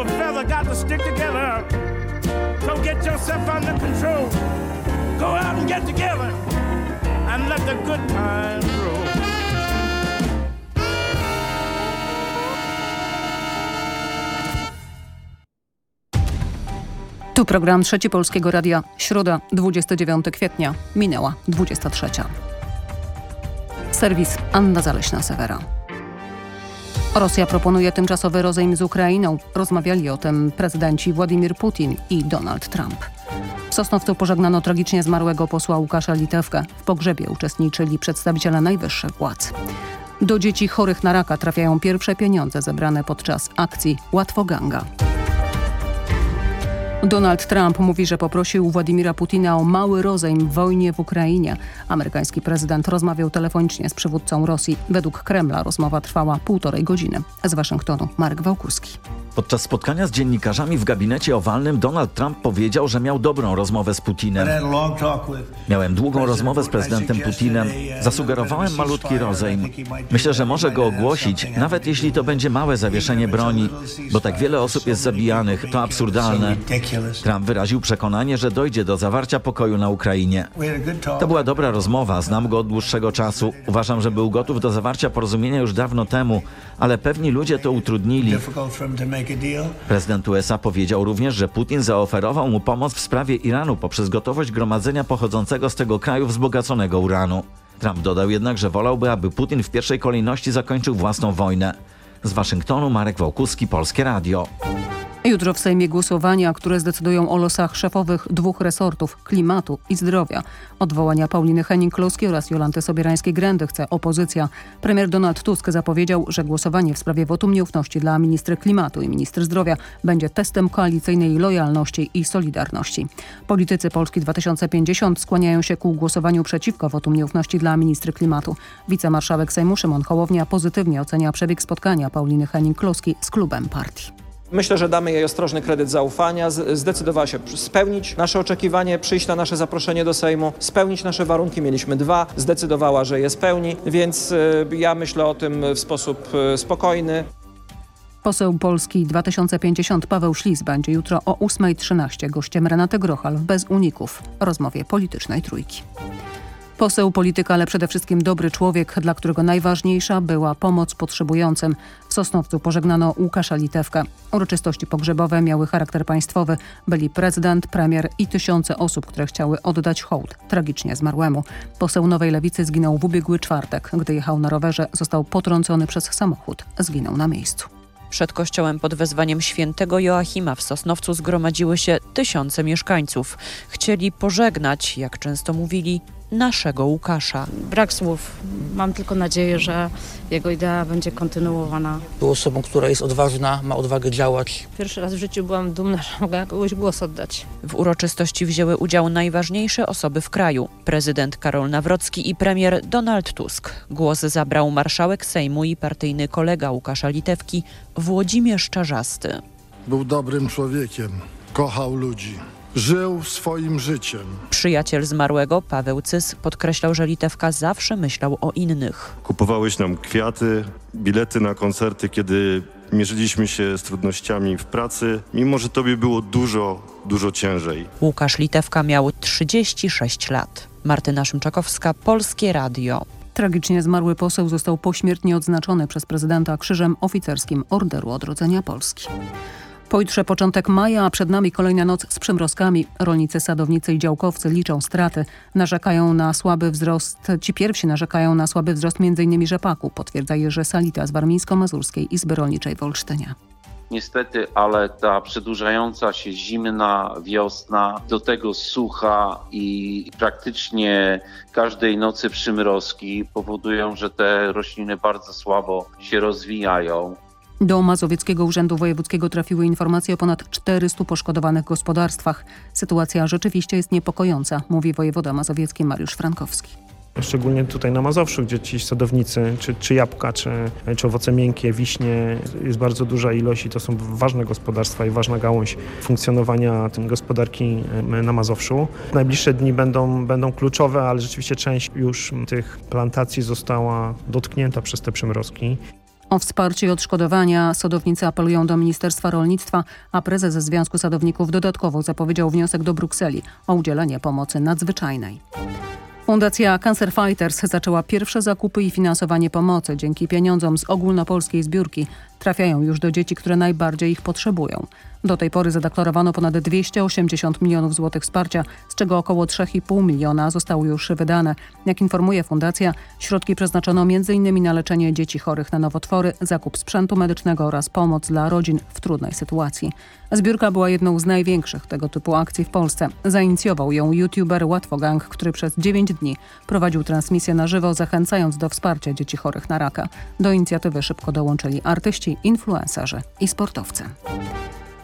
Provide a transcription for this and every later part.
a feather got to stick together. So get yourself under control. Go out and get together and let the good times roll. Tu program Trzeci Polskiego Radia. Środa, 29 kwietnia. Minęła 23. Serwis Anna Zaleśna-Sewera. Rosja proponuje tymczasowy rozejm z Ukrainą. Rozmawiali o tym prezydenci Władimir Putin i Donald Trump. W Sosnowcu pożegnano tragicznie zmarłego posła Łukasza Litewkę. W pogrzebie uczestniczyli przedstawiciele najwyższych władz. Do dzieci chorych na raka trafiają pierwsze pieniądze zebrane podczas akcji Łatwoganga. Donald Trump mówi, że poprosił Władimira Putina o mały rozejm w wojnie w Ukrainie. Amerykański prezydent rozmawiał telefonicznie z przywódcą Rosji. Według Kremla rozmowa trwała półtorej godziny. Z Waszyngtonu Marek Wałkuski. Podczas spotkania z dziennikarzami w gabinecie owalnym Donald Trump powiedział, że miał dobrą rozmowę z Putinem. Miałem długą rozmowę z prezydentem Putinem. Zasugerowałem malutki rozejm. Myślę, że może go ogłosić, nawet jeśli to będzie małe zawieszenie broni, bo tak wiele osób jest zabijanych. To absurdalne. Trump wyraził przekonanie, że dojdzie do zawarcia pokoju na Ukrainie. To była dobra rozmowa, znam go od dłuższego czasu. Uważam, że był gotów do zawarcia porozumienia już dawno temu, ale pewni ludzie to utrudnili. Prezydent USA powiedział również, że Putin zaoferował mu pomoc w sprawie Iranu poprzez gotowość gromadzenia pochodzącego z tego kraju wzbogaconego uranu. Trump dodał jednak, że wolałby, aby Putin w pierwszej kolejności zakończył własną wojnę. Z Waszyngtonu Marek Wołkuski, Polskie Radio. Jutro w Sejmie głosowania, które zdecydują o losach szefowych dwóch resortów klimatu i zdrowia. Odwołania Pauliny Henning-Kloski oraz Jolanty Sobierańskiej-Grendy chce opozycja. Premier Donald Tusk zapowiedział, że głosowanie w sprawie wotum nieufności dla ministry klimatu i ministry zdrowia będzie testem koalicyjnej lojalności i solidarności. Politycy Polski 2050 skłaniają się ku głosowaniu przeciwko wotum nieufności dla ministry klimatu. Wicemarszałek Sejmu Szymon Hołownia pozytywnie ocenia przebieg spotkania Pauliny Henning-Kloski z klubem partii. Myślę, że damy jej ostrożny kredyt zaufania. Zdecydowała się spełnić nasze oczekiwanie, przyjść na nasze zaproszenie do Sejmu, spełnić nasze warunki. Mieliśmy dwa, zdecydowała, że je spełni, więc y, ja myślę o tym w sposób y, spokojny. Poseł Polski 2050 Paweł Ślis będzie jutro o 8.13 gościem Renaty Grochal w Bez Uników rozmowie politycznej Trójki. Poseł, polityka, ale przede wszystkim dobry człowiek, dla którego najważniejsza była pomoc potrzebującym. W Sosnowcu pożegnano Łukasza Litewkę. Uroczystości pogrzebowe miały charakter państwowy. Byli prezydent, premier i tysiące osób, które chciały oddać hołd tragicznie zmarłemu. Poseł Nowej Lewicy zginął w ubiegły czwartek. Gdy jechał na rowerze, został potrącony przez samochód. Zginął na miejscu. Przed kościołem pod wezwaniem świętego Joachima w Sosnowcu zgromadziły się tysiące mieszkańców. Chcieli pożegnać, jak często mówili, naszego Łukasza. Brak słów. Mam tylko nadzieję, że jego idea będzie kontynuowana. Był osobą, która jest odważna, ma odwagę działać. Pierwszy raz w życiu byłam dumna, że mogę kogoś głos oddać. W uroczystości wzięły udział najważniejsze osoby w kraju. Prezydent Karol Nawrocki i premier Donald Tusk. Głos zabrał marszałek Sejmu i partyjny kolega Łukasza Litewki Włodzimierz Czarzasty. Był dobrym człowiekiem, kochał ludzi. Żył swoim życiem. Przyjaciel zmarłego, Paweł Cys, podkreślał, że Litewka zawsze myślał o innych. Kupowałeś nam kwiaty, bilety na koncerty, kiedy mierzyliśmy się z trudnościami w pracy, mimo że tobie było dużo, dużo ciężej. Łukasz Litewka miał 36 lat. Martyna Szymczakowska, Polskie Radio. Tragicznie zmarły poseł został pośmiertnie odznaczony przez prezydenta krzyżem oficerskim Orderu Odrodzenia Polski. Pojutrze początek maja, a przed nami kolejna noc z przymrozkami. Rolnicy, sadownicy i działkowcy liczą straty. Narzekają na słaby wzrost, ci pierwsi narzekają na słaby wzrost m.in. rzepaku, potwierdza Jerzy Salita z Warmińsko-Mazurskiej Izby Rolniczej w Olsztynie. Niestety, ale ta przedłużająca się zimna wiosna, do tego sucha i praktycznie każdej nocy przymrozki powodują, że te rośliny bardzo słabo się rozwijają. Do Mazowieckiego Urzędu Wojewódzkiego trafiły informacje o ponad 400 poszkodowanych gospodarstwach. Sytuacja rzeczywiście jest niepokojąca, mówi wojewoda mazowiecki Mariusz Frankowski. Szczególnie tutaj na Mazowszu, gdzie ci sadownicy, czy, czy jabłka, czy, czy owoce miękkie, wiśnie, jest bardzo duża ilość i to są ważne gospodarstwa i ważna gałąź funkcjonowania gospodarki na Mazowszu. Najbliższe dni będą, będą kluczowe, ale rzeczywiście część już tych plantacji została dotknięta przez te przymrozki. O wsparcie i odszkodowania sadownicy apelują do Ministerstwa Rolnictwa, a prezes Związku Sadowników dodatkowo zapowiedział wniosek do Brukseli o udzielenie pomocy nadzwyczajnej. Fundacja Cancer Fighters zaczęła pierwsze zakupy i finansowanie pomocy. Dzięki pieniądzom z ogólnopolskiej zbiórki trafiają już do dzieci, które najbardziej ich potrzebują. Do tej pory zadeklarowano ponad 280 milionów złotych wsparcia, z czego około 3,5 miliona zostało już wydane. Jak informuje fundacja, środki przeznaczono m.in. na leczenie dzieci chorych na nowotwory, zakup sprzętu medycznego oraz pomoc dla rodzin w trudnej sytuacji. Zbiórka była jedną z największych tego typu akcji w Polsce. Zainicjował ją youtuber Łatwogang, który przez 9 dni prowadził transmisję na żywo, zachęcając do wsparcia dzieci chorych na raka. Do inicjatywy szybko dołączyli artyści, influencerzy i sportowcy.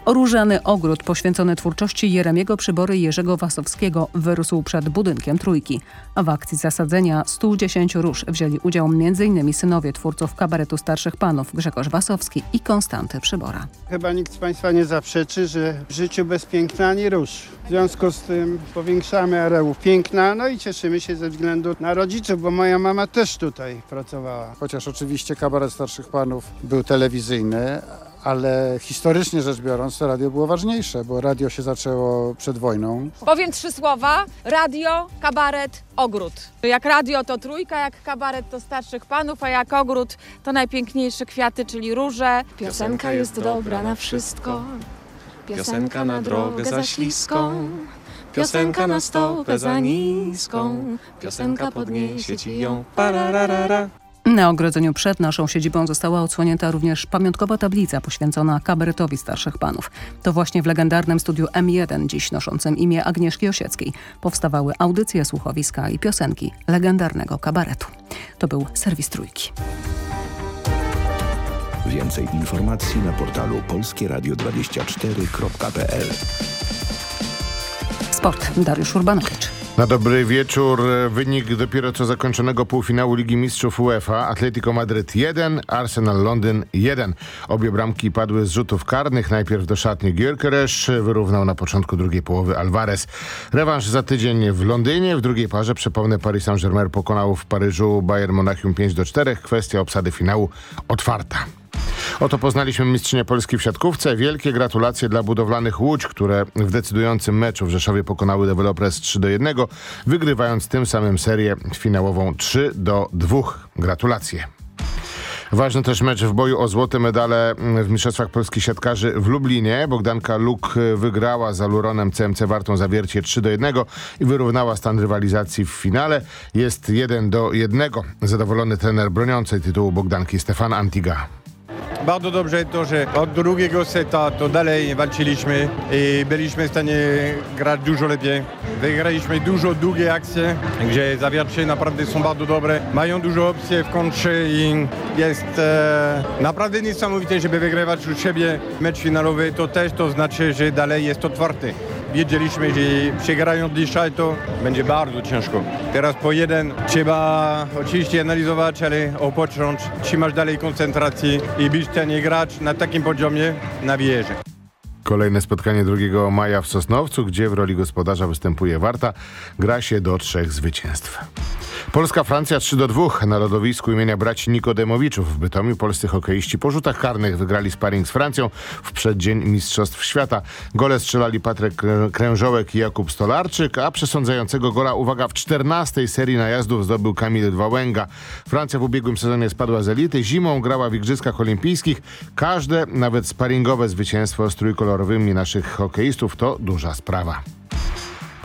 Różany ogród poświęcony twórczości Jeremiego Przybory i Jerzego Wasowskiego wyrósł przed budynkiem Trójki. A w akcji zasadzenia 110 róż wzięli udział m.in. synowie twórców kabaretu Starszych Panów Grzegorz Wasowski i Konstanty Przybora. Chyba nikt z Państwa nie zaprzeczy, że w życiu bez piękna ani róż. W związku z tym powiększamy areów piękna, no i cieszymy się ze względu na rodziców, bo moja mama też tutaj pracowała. Chociaż oczywiście kabaret Starszych Panów był telewizyjny, ale historycznie rzecz biorąc to radio było ważniejsze, bo radio się zaczęło przed wojną. Powiem trzy słowa. Radio, kabaret, ogród. Jak radio to trójka, jak kabaret to starszych panów, a jak ogród to najpiękniejsze kwiaty, czyli róże. Piosenka jest dobra na wszystko. Piosenka na drogę za śliską. Piosenka na stopę za niską. Piosenka podniesie ci ją. Pararara. Na ogrodzeniu przed naszą siedzibą została odsłonięta również pamiątkowa tablica poświęcona kabaretowi starszych panów. To właśnie w legendarnym studiu M1, dziś noszącym imię Agnieszki Osieckiej, powstawały audycje, słuchowiska i piosenki legendarnego kabaretu. To był serwis Trójki. Więcej informacji na portalu polskieradio24.pl Sport. Dariusz Urbanowicz. Na dobry wieczór. Wynik dopiero co zakończonego półfinału Ligi Mistrzów UEFA. Atletico Madryt 1, Arsenal Londyn 1. Obie bramki padły z rzutów karnych. Najpierw do szatni Gyökeres, wyrównał na początku drugiej połowy Alvarez. Rewanż za tydzień w Londynie. W drugiej parze, przypomnę, Paris Saint-Germain pokonał w Paryżu Bayern Monachium 5 do 4. Kwestia obsady finału otwarta. Oto poznaliśmy mistrzynię Polski w siatkówce. Wielkie gratulacje dla budowlanych Łódź, które w decydującym meczu w Rzeszowie pokonały Developers 3 do 1, wygrywając tym samym serię finałową 3 do 2. Gratulacje. Ważny też mecz w boju o złote medale w Mistrzostwach Polskich Siatkarzy w Lublinie. Bogdanka Luk wygrała z Aluronem CMC Wartą Zawiercie 3 do 1 i wyrównała stan rywalizacji w finale. Jest 1 do 1. Zadowolony trener broniącej tytułu Bogdanki Stefan Antiga. Bardzo dobrze to, że od drugiego seta to dalej walczyliśmy i byliśmy w stanie grać dużo lepiej. Wygraliśmy dużo długie akcje, gdzie zawiercie naprawdę są bardzo dobre. Mają dużo opcji w kontrze i jest e, naprawdę niesamowite, żeby wygrywać u siebie mecz finalowy. To też to znaczy, że dalej jest otwarty wiedzieliśmy, że przegrają dzisiaj to będzie bardzo ciężko. Teraz po jeden trzeba oczywiście analizować, ale opocząć, trzymać dalej koncentracji i być ten grać na takim poziomie na wieży. Kolejne spotkanie 2 maja w Sosnowcu, gdzie w roli gospodarza występuje Warta. Gra się do trzech zwycięstw. Polska-Francja 3 do 2 na lodowisku imienia braci Nikodemowiczów w Bytomiu. Polscy hokeiści po rzutach karnych wygrali sparring z Francją w przeddzień Mistrzostw Świata. Gole strzelali Patryk Krężołek i Jakub Stolarczyk, a przesądzającego gola, uwaga, w 14 serii najazdów zdobył Kamil Wałęga. Francja w ubiegłym sezonie spadła z elity, zimą grała w Igrzyskach Olimpijskich. Każde, nawet sparingowe zwycięstwo z trójkolorowymi naszych hokeistów to duża sprawa.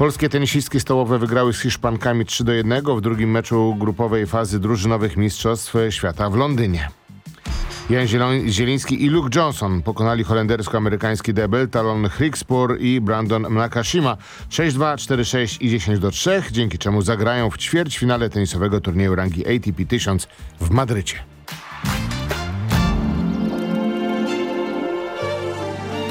Polskie tenisistki stołowe wygrały z Hiszpankami 3 do 1 w drugim meczu grupowej fazy drużynowych Mistrzostw Świata w Londynie. Jan Zieliński i Luke Johnson pokonali holendersko-amerykański debel Talon Hrikspur i Brandon Nakashima 6-2, 4-6 i 10-3, dzięki czemu zagrają w ćwierćfinale tenisowego turnieju rangi ATP 1000 w Madrycie.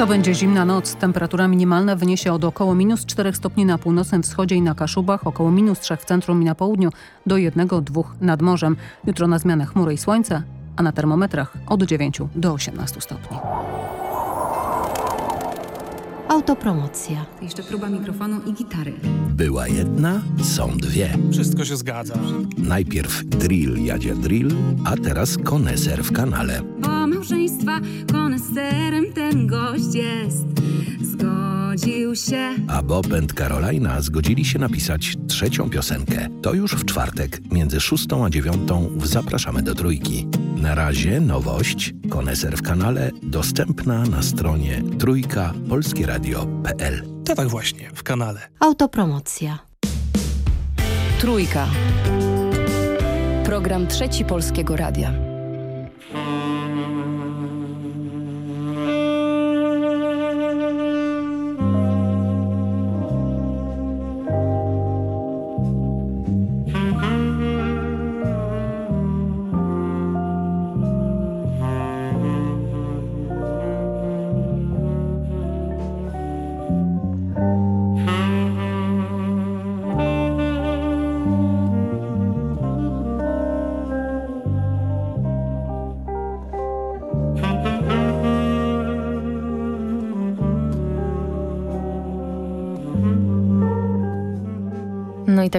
To będzie zimna noc. Temperatura minimalna wyniesie od około minus 4 stopni na północnym wschodzie i na Kaszubach, około minus 3 w centrum i na południu, do 1-2 nad morzem. Jutro na zmianę chmury i słońce, a na termometrach od 9 do 18 stopni. Autopromocja. Jeszcze próba mikrofonu i gitary. Była jedna, są dwie. Wszystko się zgadza. Najpierw drill jadzie drill, a teraz koneser w kanale. Małżeństwa koneserem ten gość jest. Zgodził się. A Bob and Carolina zgodzili się napisać trzecią piosenkę. To już w czwartek, między szóstą a dziewiątą w Zapraszamy do Trójki. Na razie nowość, koneser w kanale, dostępna na stronie trójka.polskieradio.pl To tak właśnie, w kanale. Autopromocja. Trójka. Program Trzeci Polskiego Radia.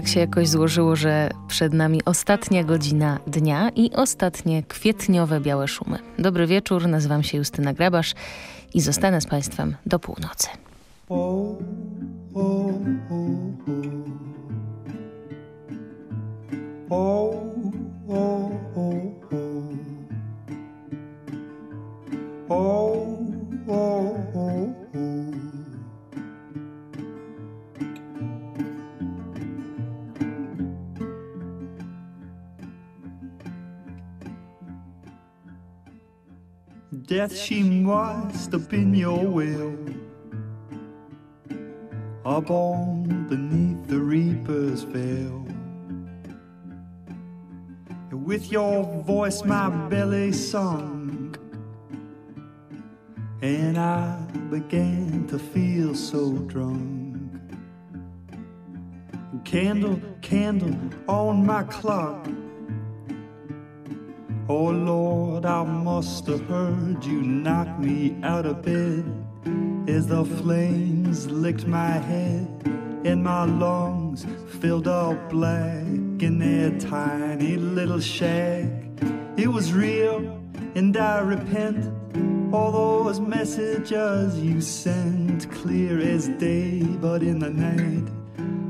Tak się jakoś złożyło, że przed nami ostatnia godzina dnia i ostatnie kwietniowe białe szumy. Dobry wieczór, nazywam się Justyna Grabasz i zostanę z Państwem do północy. Oh. Oh, oh, oh, oh. Oh, oh, oh, Death, she must have been your will. Up on beneath the reaper's veil. With your voice, my belly sung, and I began to feel so drunk. Candle, candle on my clock. Oh Lord, I must have heard you knock me out of bed as the flames licked my head and my lungs filled up black in their tiny little shack. It was real, and I repent. All those messages you sent, clear as day, but in the night,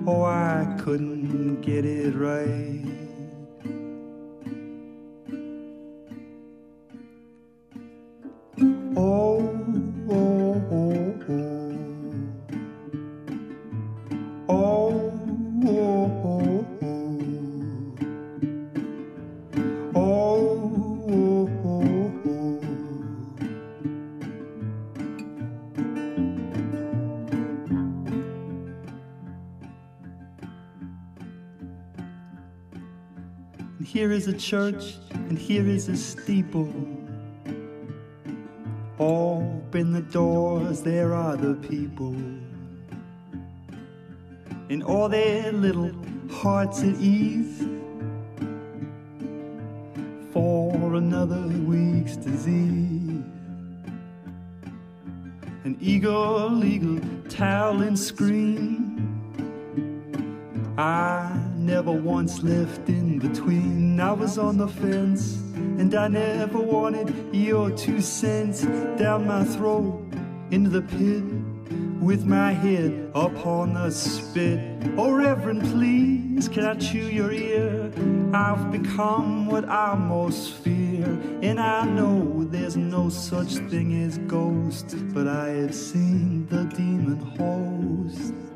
oh, I couldn't get it right. Here is a church, and here is a steeple. Open the doors, there are the people. In all their little hearts at ease for another week's disease. An eagle, eagle, towel and scream. I never once left in between. I was on the fence, and I never wanted your two cents down my throat into the pit with my head upon the spit. Oh, Reverend, please, can I chew your ear? I've become what I most fear, and I know there's no such thing as ghosts, but I have seen the demon host.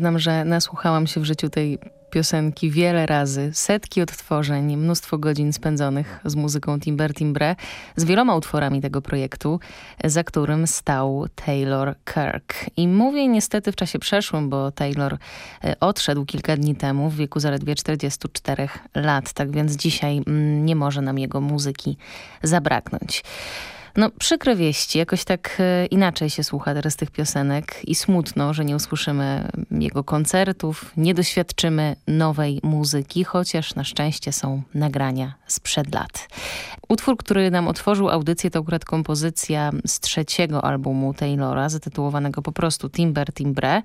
Przyznam, że nasłuchałam się w życiu tej piosenki wiele razy, setki odtworzeń, mnóstwo godzin spędzonych z muzyką Timber Timbre, z wieloma utworami tego projektu, za którym stał Taylor Kirk. I mówię niestety w czasie przeszłym, bo Taylor e, odszedł kilka dni temu w wieku zaledwie 44 lat, tak więc dzisiaj mm, nie może nam jego muzyki zabraknąć. No, przykre wieści. Jakoś tak e, inaczej się słucha teraz tych piosenek i smutno, że nie usłyszymy jego koncertów, nie doświadczymy nowej muzyki, chociaż na szczęście są nagrania sprzed lat. Utwór, który nam otworzył audycję, to akurat kompozycja z trzeciego albumu Taylora, zatytułowanego po prostu Timber Timbre.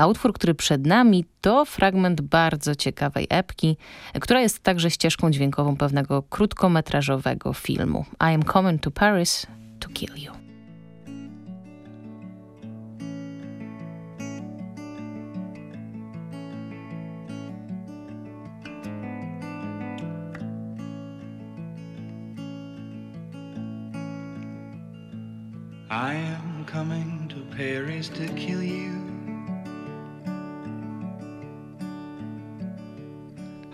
A utwór, który przed nami, to fragment bardzo ciekawej epki, która jest także ścieżką dźwiękową pewnego krótkometrażowego filmu. I am coming to Paris to kill you. I am coming to Paris to kill you.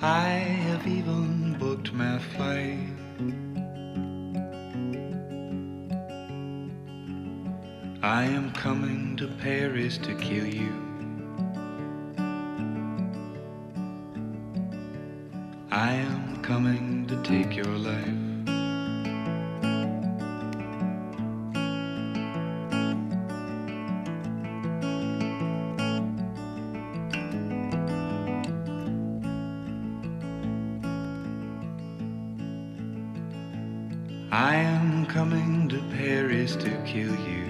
I have even booked my flight. I am coming to Paris to kill you. I am coming to take your life. Paris to kill you.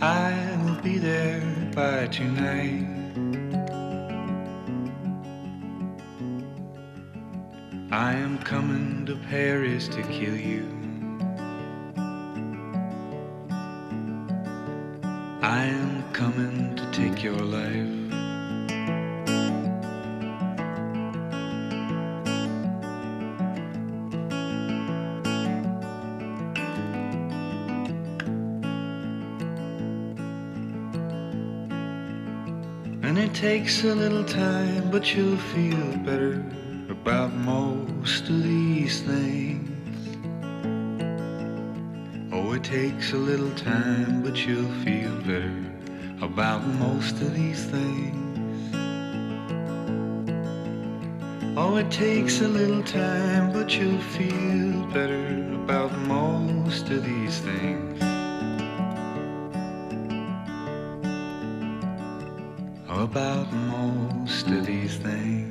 I will be there by tonight. I am coming to Paris to kill you. Takes a little time, but you'll feel better about most of these things. Oh, it takes a little time, but you'll feel better about most of these things. Oh, it takes a little time, but you'll feel better about most of these things. About most of these things.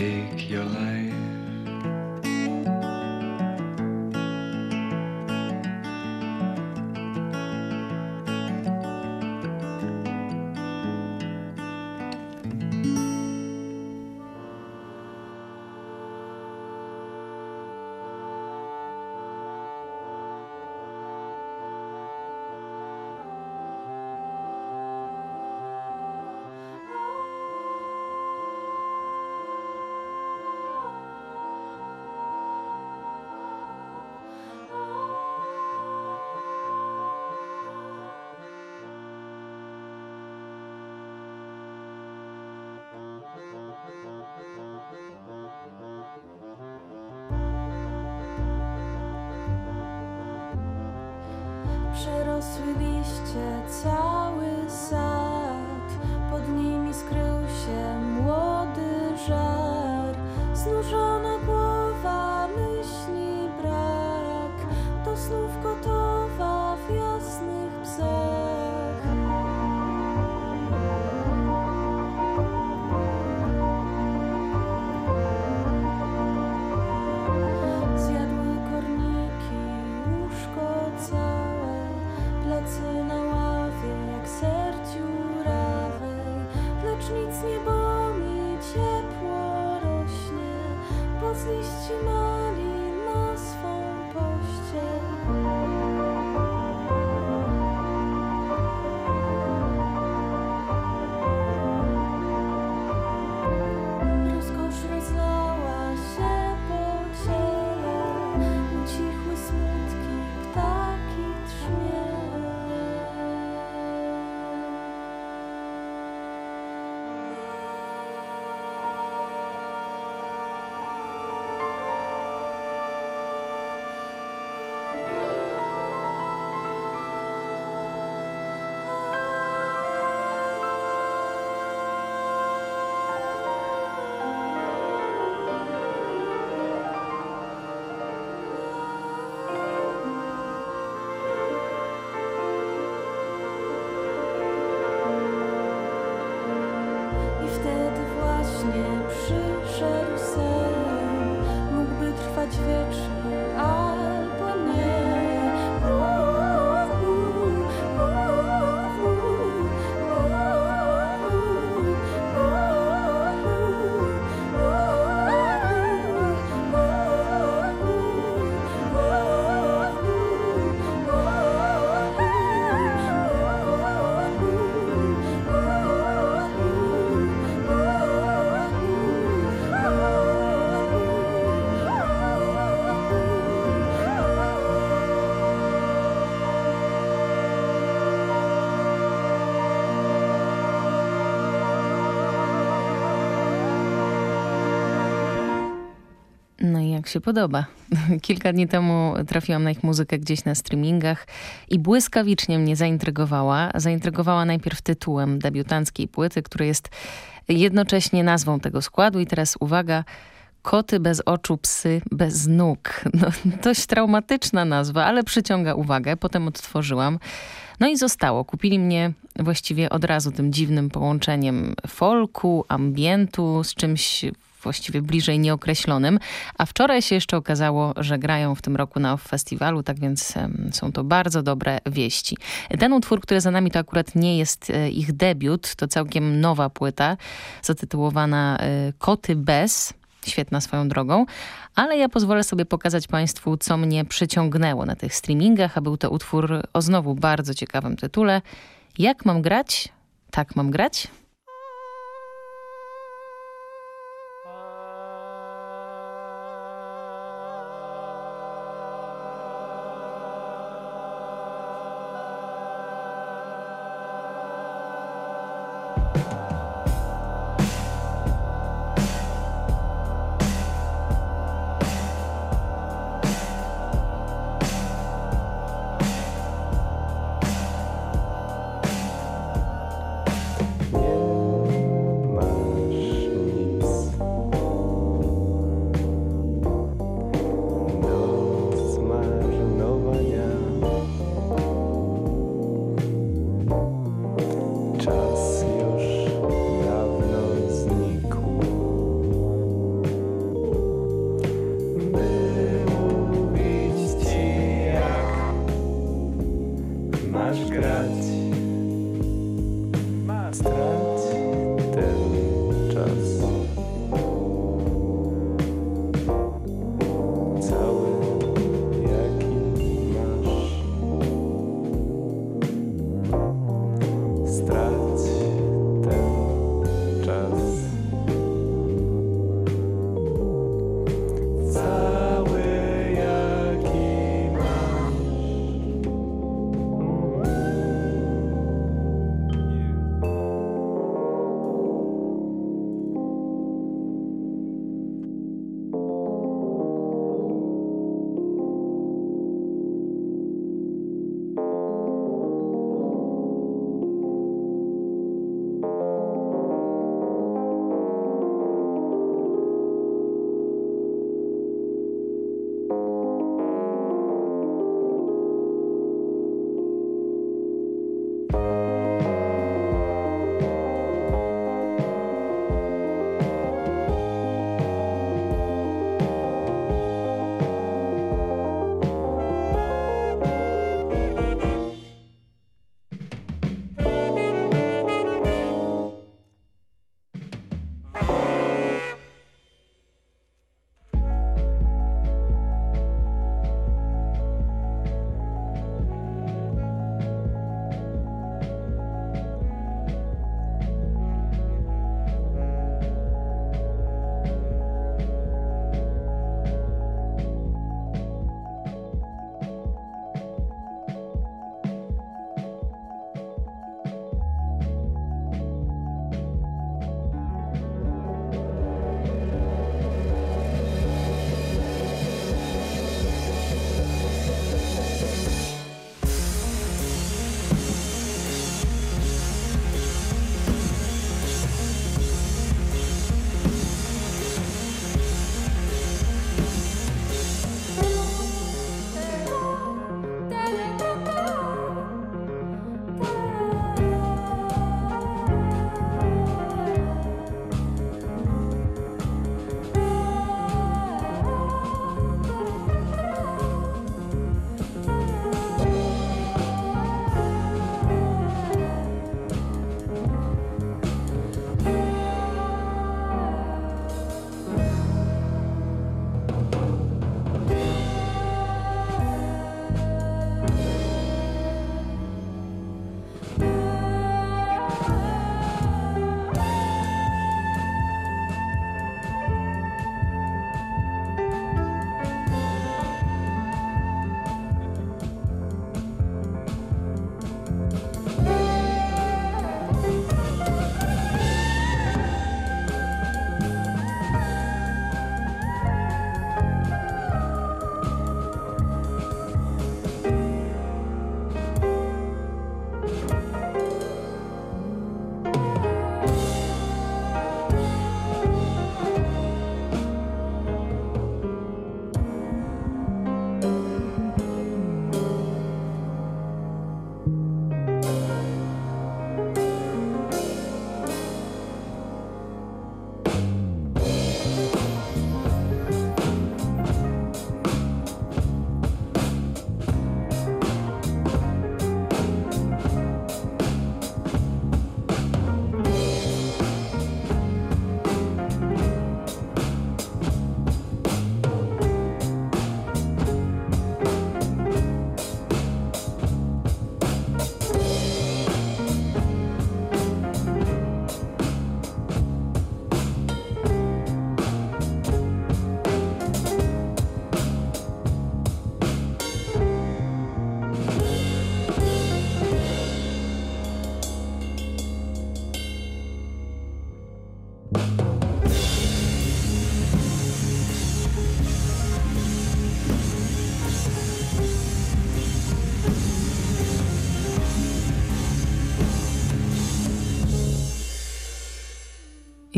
Take your life. Jak się podoba. Kilka dni temu trafiłam na ich muzykę gdzieś na streamingach i błyskawicznie mnie zaintrygowała. Zaintrygowała najpierw tytułem debiutanckiej płyty, który jest jednocześnie nazwą tego składu. I teraz uwaga, Koty bez oczu, psy bez nóg. No, dość traumatyczna nazwa, ale przyciąga uwagę. Potem odtworzyłam. No i zostało. Kupili mnie właściwie od razu tym dziwnym połączeniem folku, ambientu z czymś właściwie bliżej nieokreślonym. A wczoraj się jeszcze okazało, że grają w tym roku na Festiwalu, tak więc są to bardzo dobre wieści. Ten utwór, który za nami, to akurat nie jest e, ich debiut, to całkiem nowa płyta, zatytułowana e, Koty bez. Świetna swoją drogą, ale ja pozwolę sobie pokazać Państwu, co mnie przyciągnęło na tych streamingach, a był to utwór o znowu bardzo ciekawym tytule. Jak mam grać? Tak mam grać?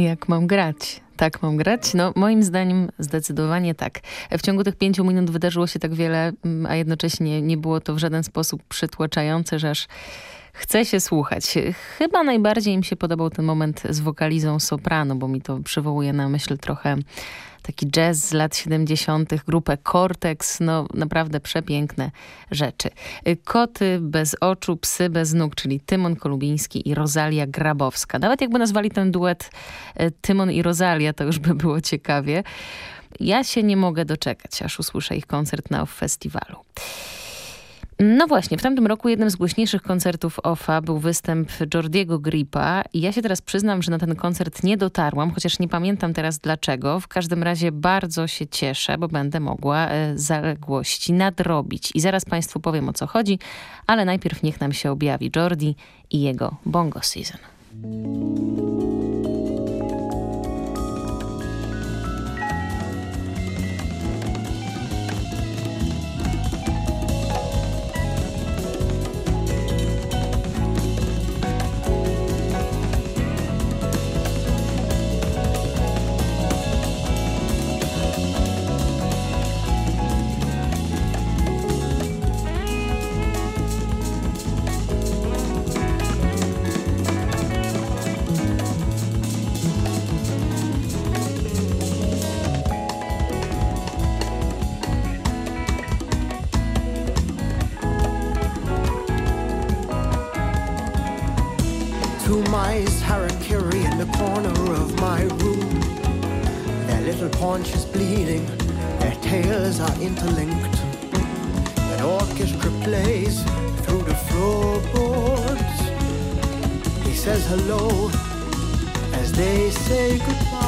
Jak mam grać? Tak mam grać? No moim zdaniem zdecydowanie tak. W ciągu tych pięciu minut wydarzyło się tak wiele, mm, a jednocześnie nie było to w żaden sposób przytłaczające, że aż chce się słuchać. Chyba najbardziej mi się podobał ten moment z wokalizą soprano, bo mi to przywołuje na myśl trochę taki jazz z lat 70., grupę Cortex, no naprawdę przepiękne rzeczy. Koty bez oczu, psy bez nóg, czyli Tymon Kolubiński i Rosalia Grabowska. Nawet jakby nazwali ten duet e, Tymon i Rosalia, to już by było ciekawie. Ja się nie mogę doczekać, aż usłyszę ich koncert na festiwalu. No właśnie, w tamtym roku jednym z głośniejszych koncertów OFA był występ Jordiego Gripa i ja się teraz przyznam, że na ten koncert nie dotarłam, chociaż nie pamiętam teraz dlaczego. W każdym razie bardzo się cieszę, bo będę mogła e, zaległości nadrobić. I zaraz Państwu powiem o co chodzi, ale najpierw niech nam się objawi Jordi i jego Bongo Season. little paunch is bleeding, their tails are interlinked. An orchestra plays through the floorboards. He says hello as they say goodbye.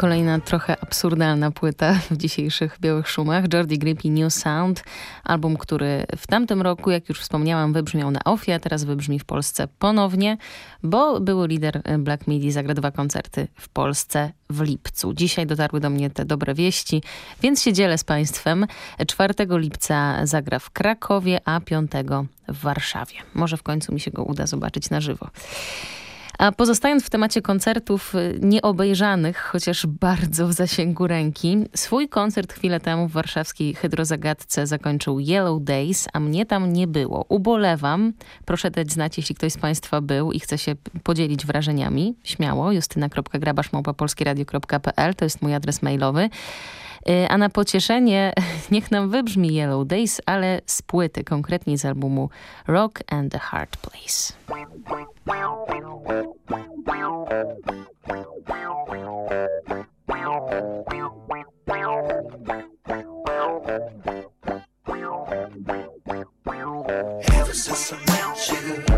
Kolejna trochę absurdalna płyta w dzisiejszych Białych Szumach. Jordi Grippy New Sound. Album, który w tamtym roku, jak już wspomniałam, wybrzmiał na OFIA, teraz wybrzmi w Polsce ponownie, bo były lider Black Midi zagra dwa koncerty w Polsce w lipcu. Dzisiaj dotarły do mnie te dobre wieści, więc się dzielę z Państwem. 4 lipca zagra w Krakowie, a 5 w Warszawie. Może w końcu mi się go uda zobaczyć na żywo. A pozostając w temacie koncertów y, nieobejrzanych, chociaż bardzo w zasięgu ręki, swój koncert chwilę temu w warszawskiej Hydrozagadce zakończył Yellow Days, a mnie tam nie było. Ubolewam. Proszę dać znać, jeśli ktoś z Państwa był i chce się podzielić wrażeniami. Śmiało, justyna.grabasz.polskieradio.pl to jest mój adres mailowy. Y, a na pocieszenie niech nam wybrzmi Yellow Days, ale z płyty, konkretnie z albumu Rock and the Hard Place. Ever since I met you,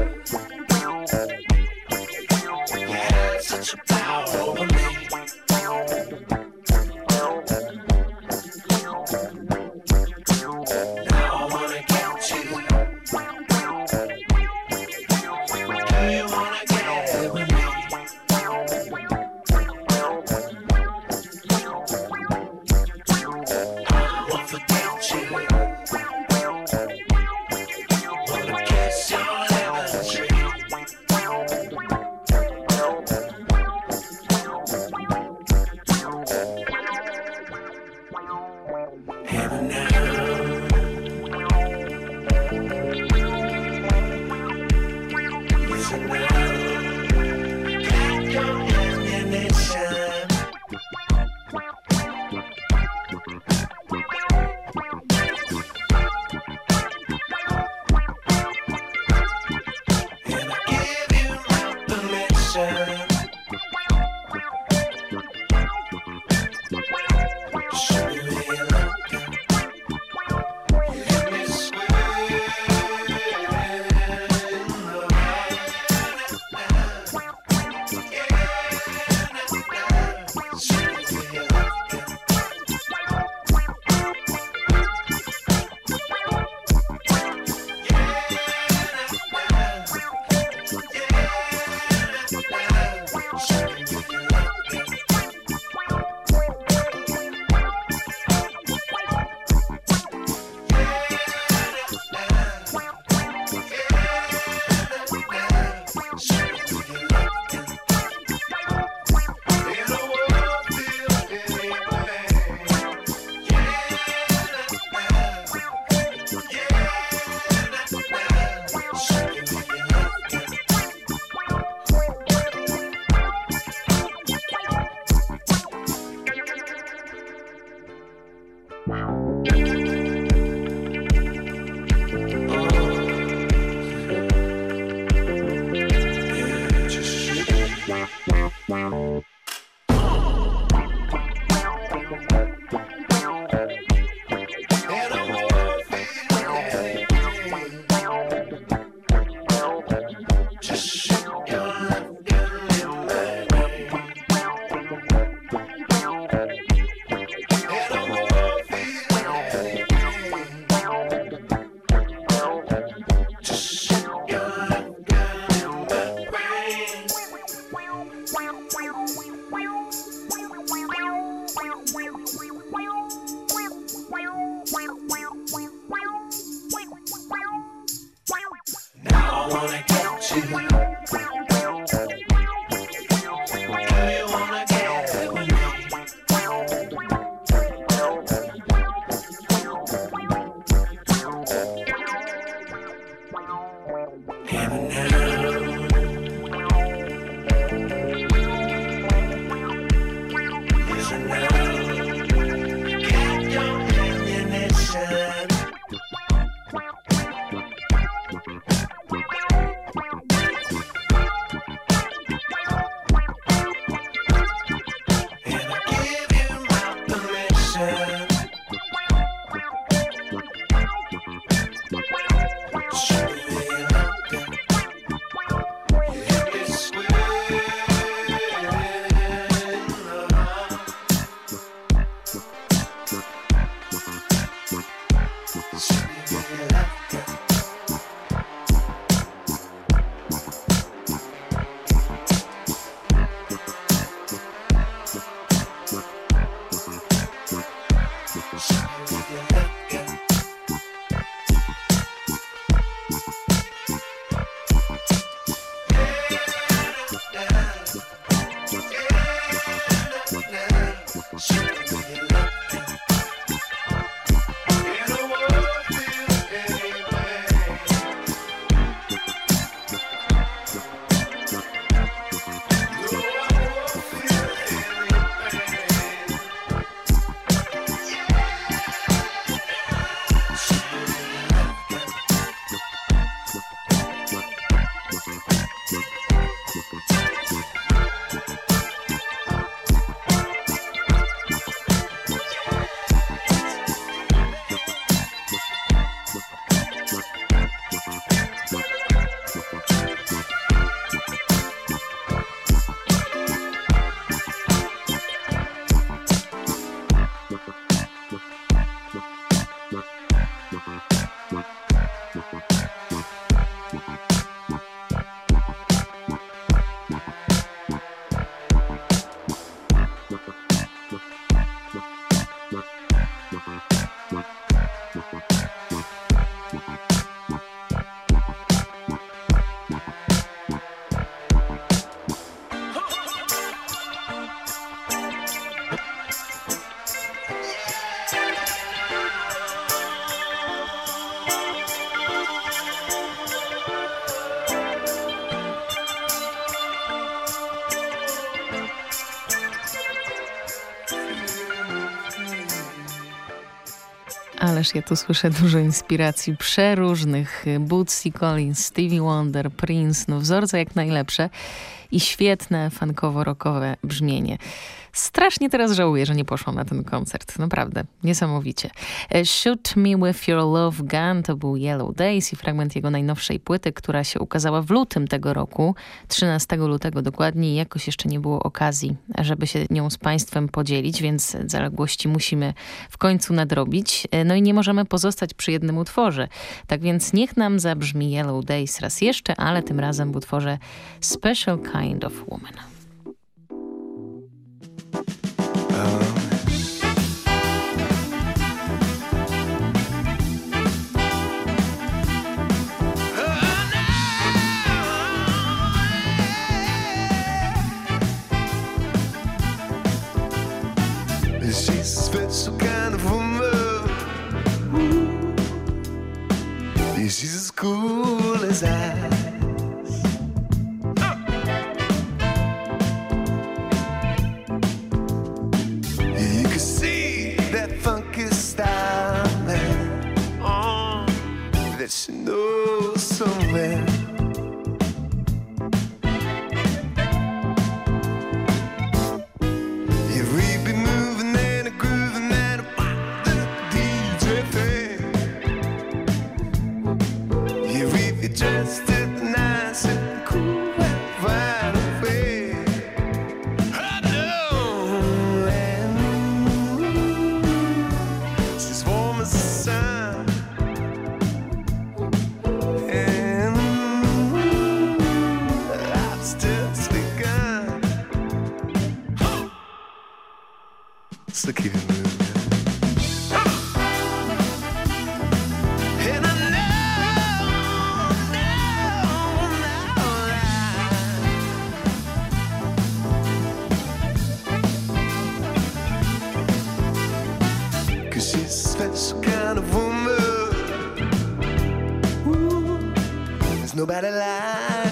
Ależ ja tu słyszę dużo inspiracji przeróżnych. Bootsy Collins, Stevie Wonder, Prince, no wzorce jak najlepsze i świetne funkowo-rockowe brzmienie. Strasznie teraz żałuję, że nie poszłam na ten koncert. Naprawdę, niesamowicie. E, Shoot Me With Your Love Gun to był Yellow Days i fragment jego najnowszej płyty, która się ukazała w lutym tego roku, 13 lutego dokładnie. Jakoś jeszcze nie było okazji, żeby się nią z Państwem podzielić, więc zaległości musimy w końcu nadrobić. E, no i nie możemy pozostać przy jednym utworze. Tak więc niech nam zabrzmi Yellow Days raz jeszcze, ale tym razem w utworze Special Kind of Woman. She's as cool as ice. You can see that funky style, man. Oh, that she knows so well. nobody lies.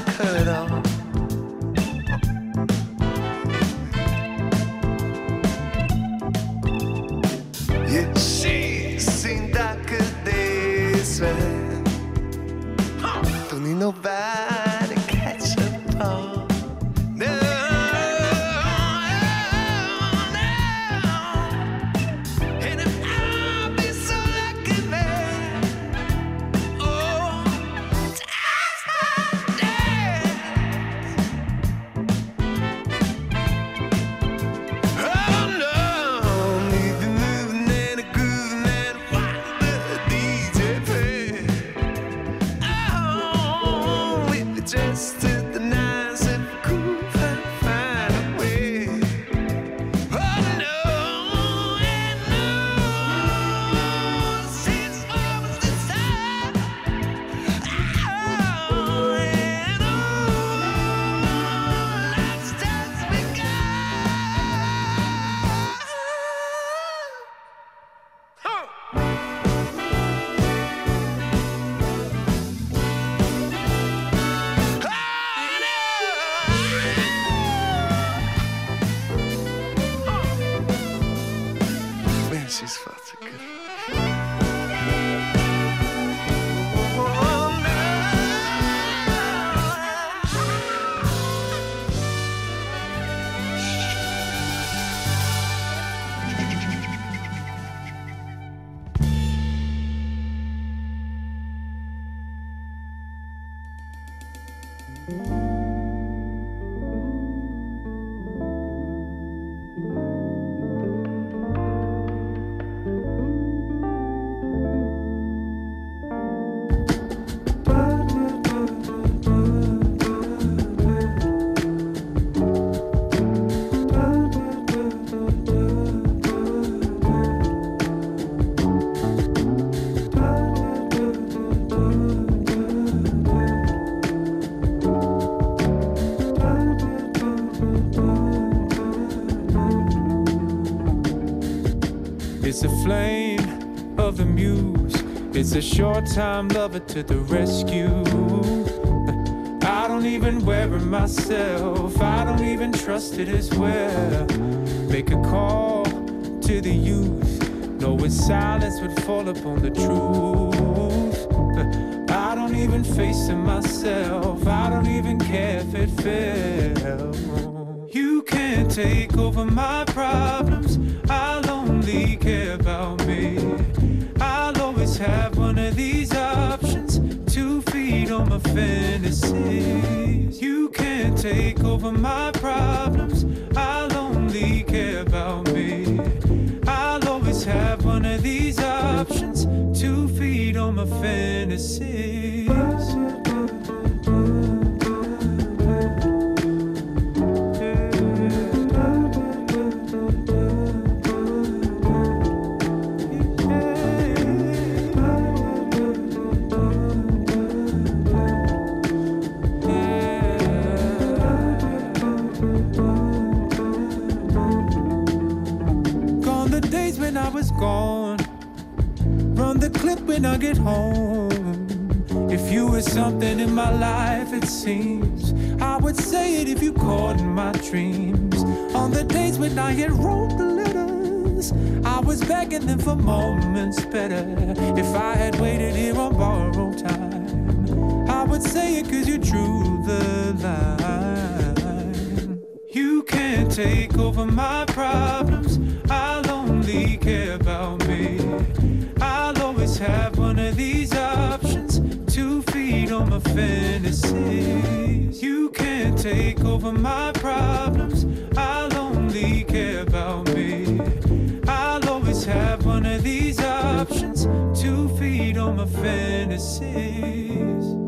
It's a short time lover to the rescue. I don't even wear it myself. I don't even trust it as well. Make a call to the youth. Knowing silence would fall upon the truth. I don't even face it myself. I don't even care if it fails. You can't take over my problems. Fantasies. You can't take over my problems. I'll only care about me. I'll always have one of these options to feed on my fantasies. Days when I was gone. Run the clip when I get home. If you were something in my life, it seems I would say it if you caught in my dreams. On the days when I had wrote the letters, I was begging them for moments better. If I had waited here on borrowed time, I would say it cause you drew the line. You can't take over my problems. I'll only care about me. I'll always have one of these options to feed on my fantasies. You can't take over my problems. I'll only care about me. I'll always have one of these options to feed on my fantasies.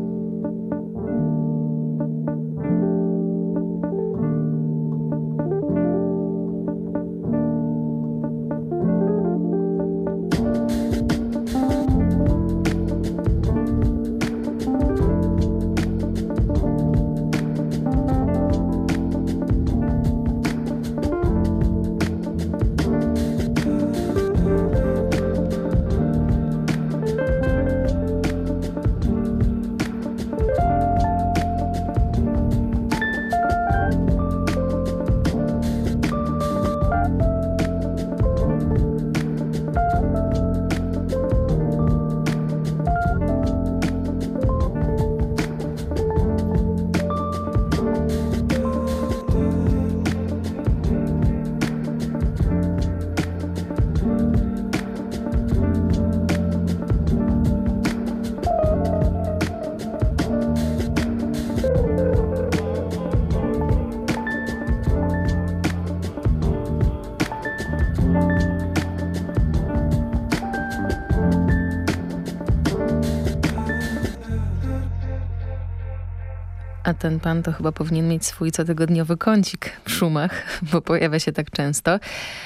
Ten pan to chyba powinien mieć swój cotygodniowy kącik w szumach, bo pojawia się tak często.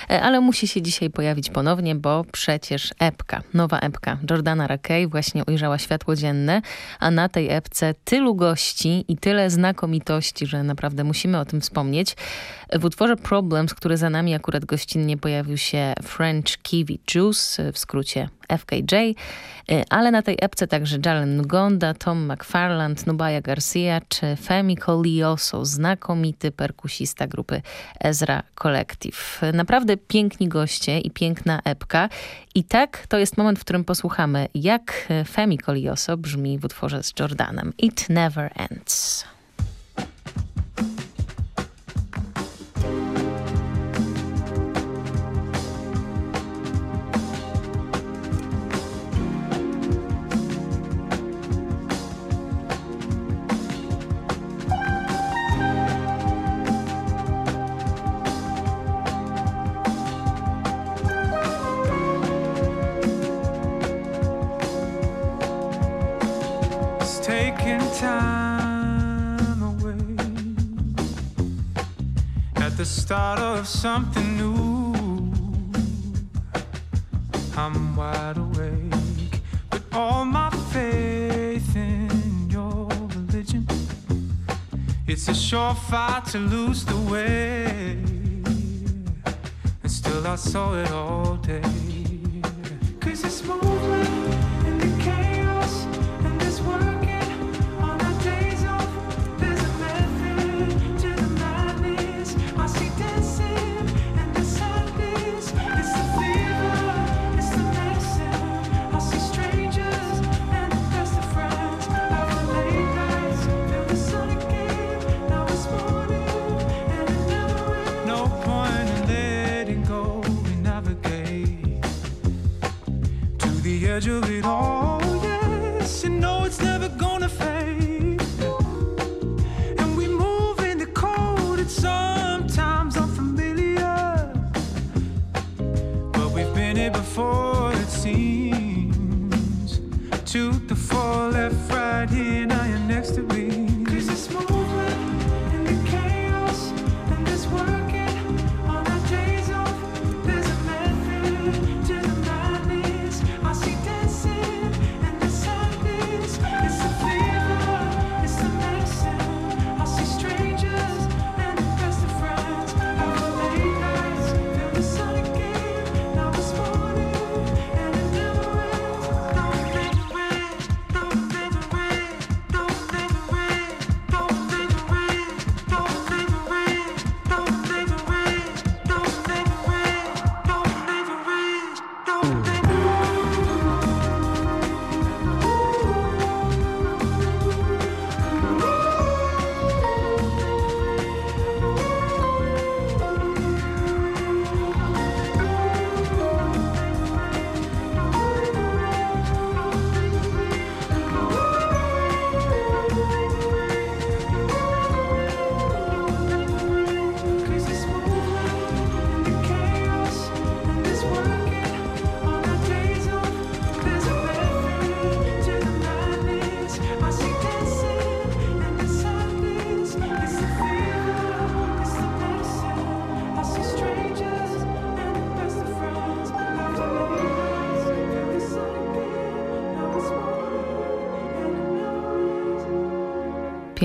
E, Ale musi się dzisiaj pojawić ponownie, bo przecież epka, nowa epka Jordana Rakey właśnie ujrzała światło dzienne, a na tej epce tylu gości i tyle znakomitości, że naprawdę musimy o tym wspomnieć. W utworze Problems, który za nami akurat gościnnie pojawił się French Kiwi Juice, w skrócie FKJ, y, ale na tej epce także Jalen Ngonda, Tom McFarland, Nubaya Garcia czy Femi Colioso, znakomity perkusista grupy Ezra Collective. Naprawdę piękni goście i piękna epka. I tak to jest moment, w którym posłuchamy, jak Femi Colioso brzmi w utworze z Jordanem. It Never Ends. Something new. I'm wide awake, but all my faith in your religion. It's a surefire to lose the way, and still I saw it all day. Cause it's movement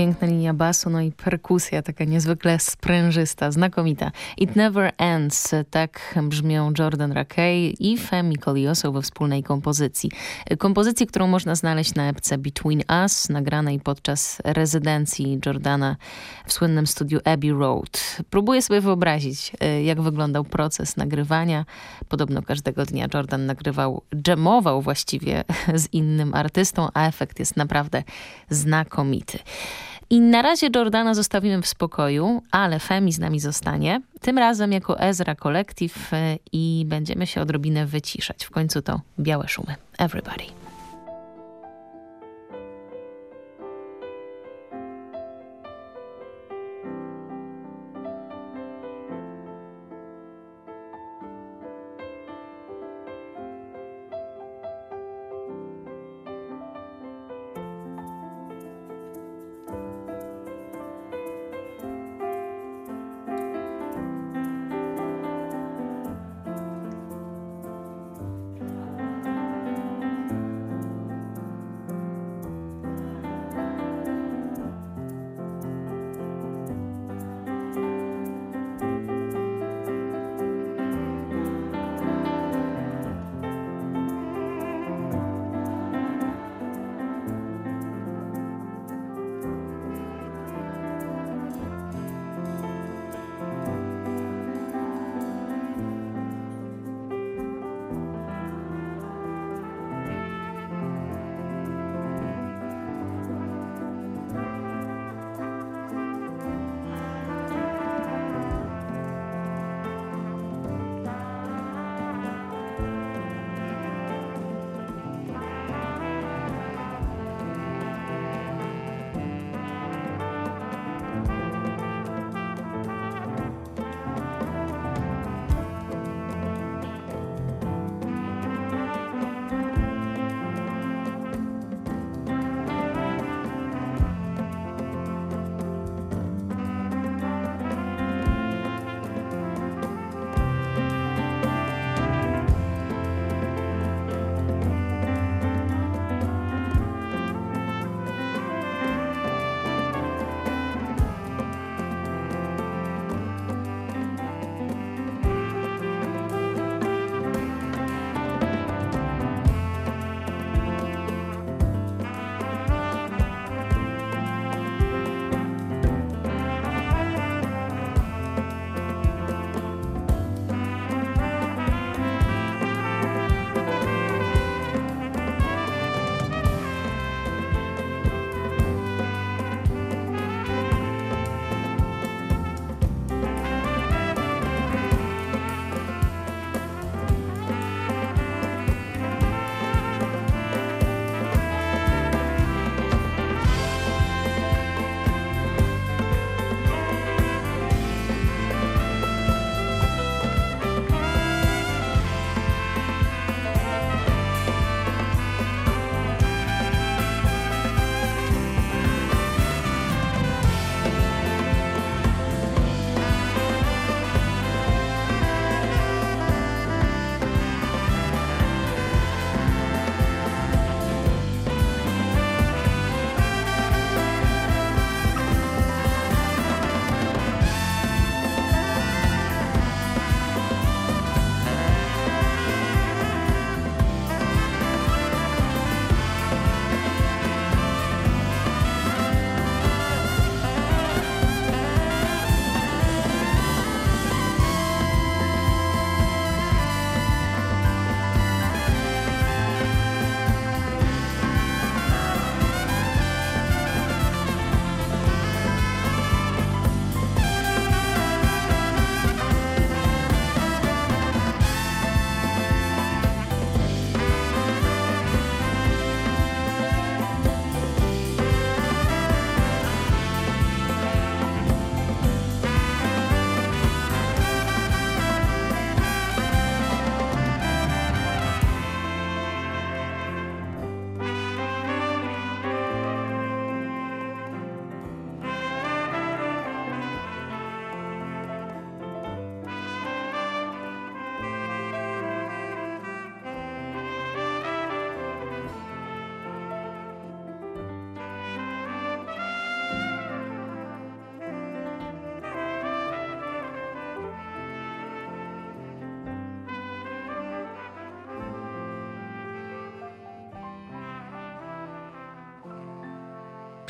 Piękna linia basu, no i perkusja taka niezwykle sprężysta, znakomita. It Never Ends, tak brzmią Jordan Rakey i Femi Kolioso we wspólnej kompozycji. Kompozycji, którą można znaleźć na epce Between Us, nagranej podczas rezydencji Jordana w słynnym studiu Abbey Road. Próbuję sobie wyobrazić, e, jak wyglądał proces nagrywania. Podobno każdego dnia Jordan nagrywał, jamował właściwie z innym artystą, a efekt jest naprawdę znakomity. I na razie Jordana zostawimy w spokoju, ale Femi z nami zostanie. Tym razem jako Ezra Collective e, i będziemy się odrobinę wyciszać. W końcu to białe szumy. Everybody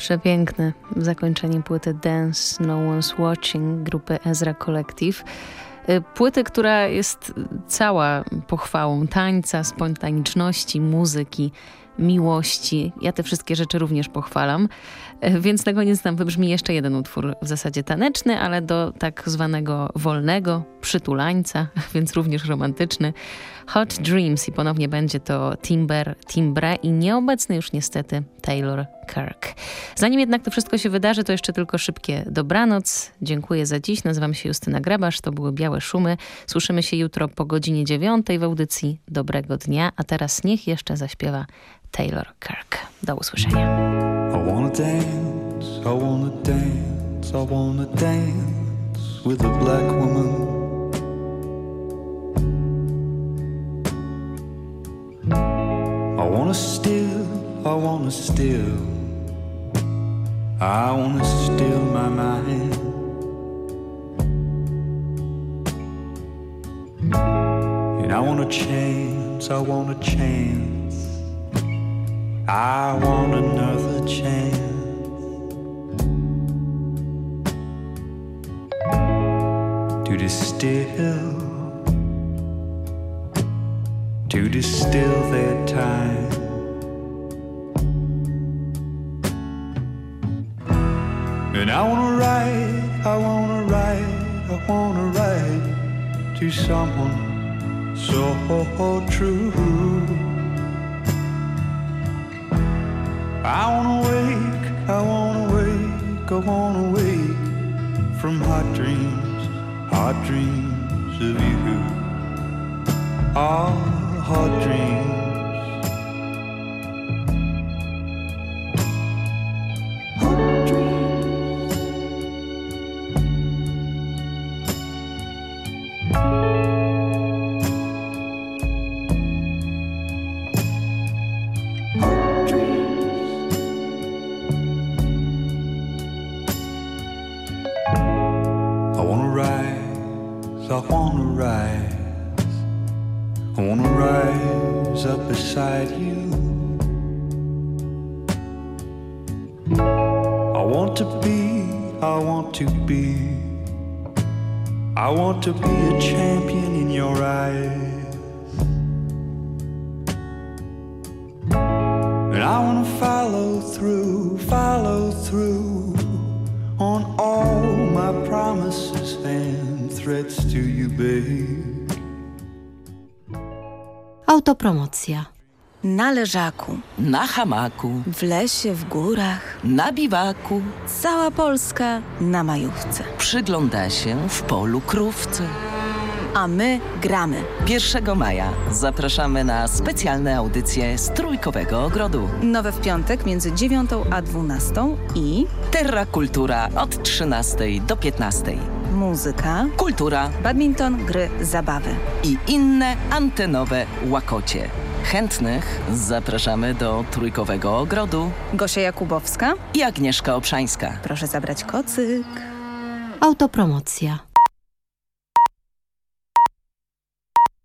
Przepiękne zakończenie płyty Dance No One's Watching grupy Ezra Collective. Y, płyty, która jest cała pochwałą tańca, spontaniczności, muzyki, miłości. Ja te wszystkie rzeczy również pochwalam. Y, więc na koniec nam wybrzmi jeszcze jeden utwór, w zasadzie taneczny, ale do tak zwanego wolnego, przytulańca, więc również romantyczny. Hot Dreams i ponownie będzie to Timber, Timbre i nieobecny już niestety Taylor Kirk. Zanim jednak to wszystko się wydarzy, to jeszcze tylko szybkie dobranoc. Dziękuję za dziś. Nazywam się Justyna Grabasz, to były Białe Szumy. Słyszymy się jutro po godzinie dziewiątej w audycji Dobrego Dnia, a teraz niech jeszcze zaśpiewa Taylor Kirk. Do usłyszenia. I wanna dance, I wanna dance, I wanna dance with a black woman. I wanna steal, I wanna steal, I wanna steal my mind. And I want a chance, I want a chance, I want another chance. To distill to distill their time. And I wanna write, I wanna write, I wanna write to someone so true. I wanna wake, I wanna wake, I wanna wake from hot dreams, hot dreams of you. Ah hot dreams. Leżaku, na hamaku, w lesie, w górach, na biwaku. Cała Polska na majówce. Przygląda się w polu krówce. A my gramy. 1 maja zapraszamy na specjalne audycje z Trójkowego Ogrodu. Nowe w piątek między 9 a 12 i Terra Kultura od 13 do 15. Muzyka, kultura, badminton, gry, zabawy i inne antenowe łakocie. Chętnych zapraszamy do Trójkowego Ogrodu. Gosia Jakubowska i Agnieszka Obszańska. Proszę zabrać kocyk. Autopromocja.